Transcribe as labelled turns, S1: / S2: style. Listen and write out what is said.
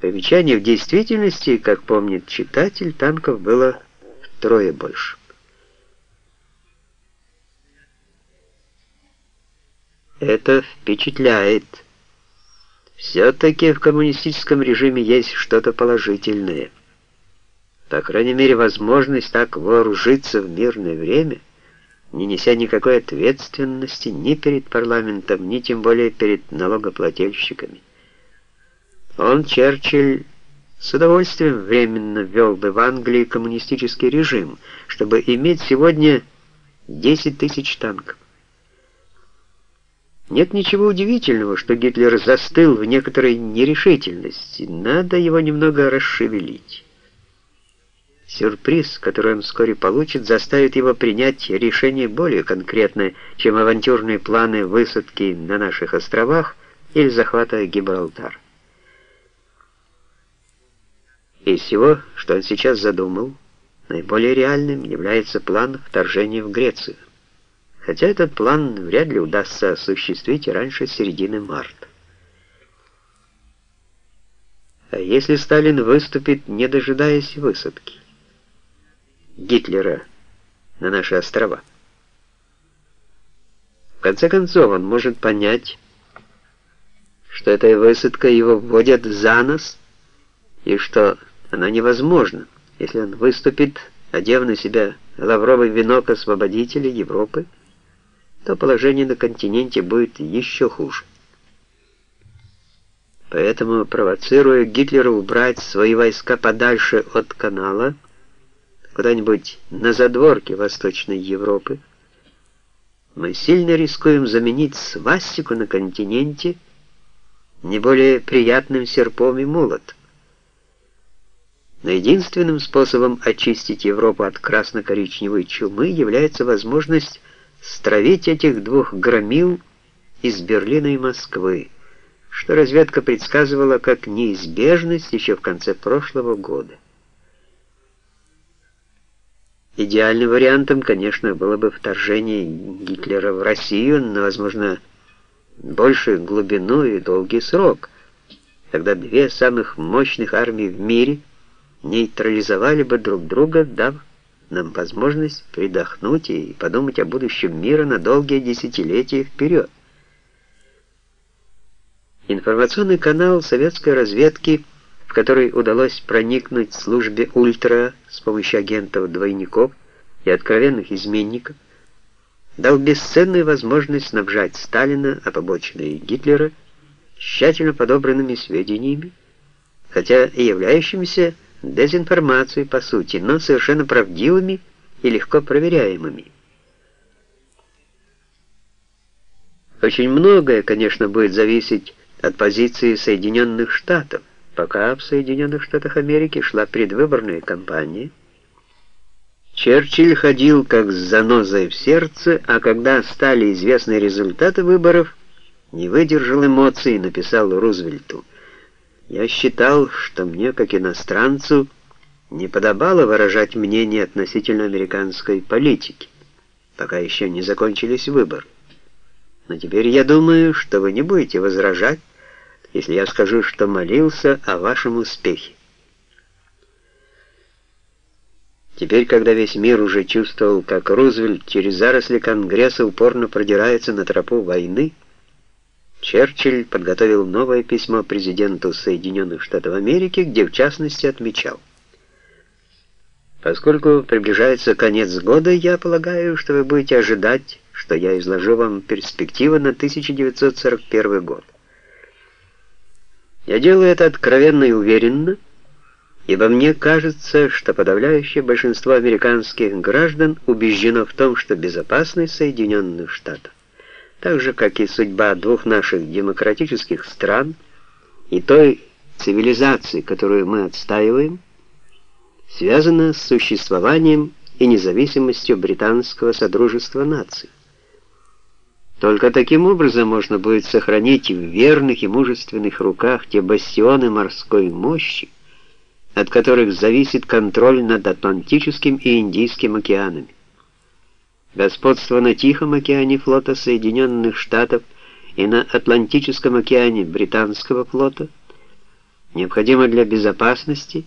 S1: Примечание в действительности, как помнит читатель, танков было втрое больше. Это впечатляет. Все-таки в коммунистическом режиме есть что-то положительное. По крайней мере, возможность так вооружиться в мирное время, не неся никакой ответственности ни перед парламентом, ни тем более перед налогоплательщиками. Он, Черчилль, с удовольствием временно ввел бы в Англии коммунистический режим, чтобы иметь сегодня 10 тысяч танков. Нет ничего удивительного, что Гитлер застыл в некоторой нерешительности. Надо его немного расшевелить. Сюрприз, который он вскоре получит, заставит его принять решение более конкретное, чем авантюрные планы высадки на наших островах или захвата Гибралтара. Из всего, что он сейчас задумал, наиболее реальным является план вторжения в Грецию хотя этот план вряд ли удастся осуществить раньше середины марта. А если Сталин выступит, не дожидаясь высадки Гитлера на наши острова? В конце концов, он может понять, что эта высадка его вводят за нос, и что она невозможна, если он выступит, одев на себя лавровый венок освободителя Европы, то положение на континенте будет еще хуже. Поэтому, провоцируя Гитлера убрать свои войска подальше от канала, куда-нибудь на задворке Восточной Европы, мы сильно рискуем заменить свастику на континенте не более приятным серпом и молотом. Но единственным способом очистить Европу от красно-коричневой чумы является возможность стравить этих двух громил из Берлина и Москвы, что разведка предсказывала как неизбежность еще в конце прошлого года. Идеальным вариантом, конечно, было бы вторжение Гитлера в Россию на, возможно, большую глубину и долгий срок. Тогда две самых мощных армии в мире нейтрализовали бы друг друга, дав нам возможность придохнуть и подумать о будущем мира на долгие десятилетия вперед. Информационный канал советской разведки, в который удалось проникнуть службе «Ультра» с помощью агентов-двойников и откровенных изменников, дал бесценную возможность снабжать Сталина, а побочные Гитлера, тщательно подобранными сведениями, хотя и являющимися дезинформацией по сути, но совершенно правдивыми и легко проверяемыми. Очень многое, конечно, будет зависеть от позиции Соединенных Штатов. Пока в Соединенных Штатах Америки шла предвыборная кампания, Черчилль ходил как с занозой в сердце, а когда стали известны результаты выборов, не выдержал эмоций и написал Рузвельту – я считал, что мне, как иностранцу, не подобало выражать мнение относительно американской политики, пока еще не закончились выборы. Но теперь я думаю, что вы не будете возражать, если я скажу, что молился о вашем успехе. Теперь, когда весь мир уже чувствовал, как Рузвельт через заросли Конгресса упорно продирается на тропу войны, Черчилль подготовил новое письмо президенту Соединенных Штатов Америки, где в частности отмечал Поскольку приближается конец года, я полагаю, что вы будете ожидать, что я изложу вам перспективы на 1941 год. Я делаю это откровенно и уверенно, ибо мне кажется, что подавляющее большинство американских граждан убеждено в том, что безопасность Соединенных Штатов так же, как и судьба двух наших демократических стран и той цивилизации, которую мы отстаиваем, связана с существованием и независимостью британского Содружества наций. Только таким образом можно будет сохранить в верных и мужественных руках те бастионы морской мощи, от которых зависит контроль над Атлантическим и Индийским океанами господство на Тихом океане флота Соединенных Штатов и на Атлантическом океане британского флота, необходимо для безопасности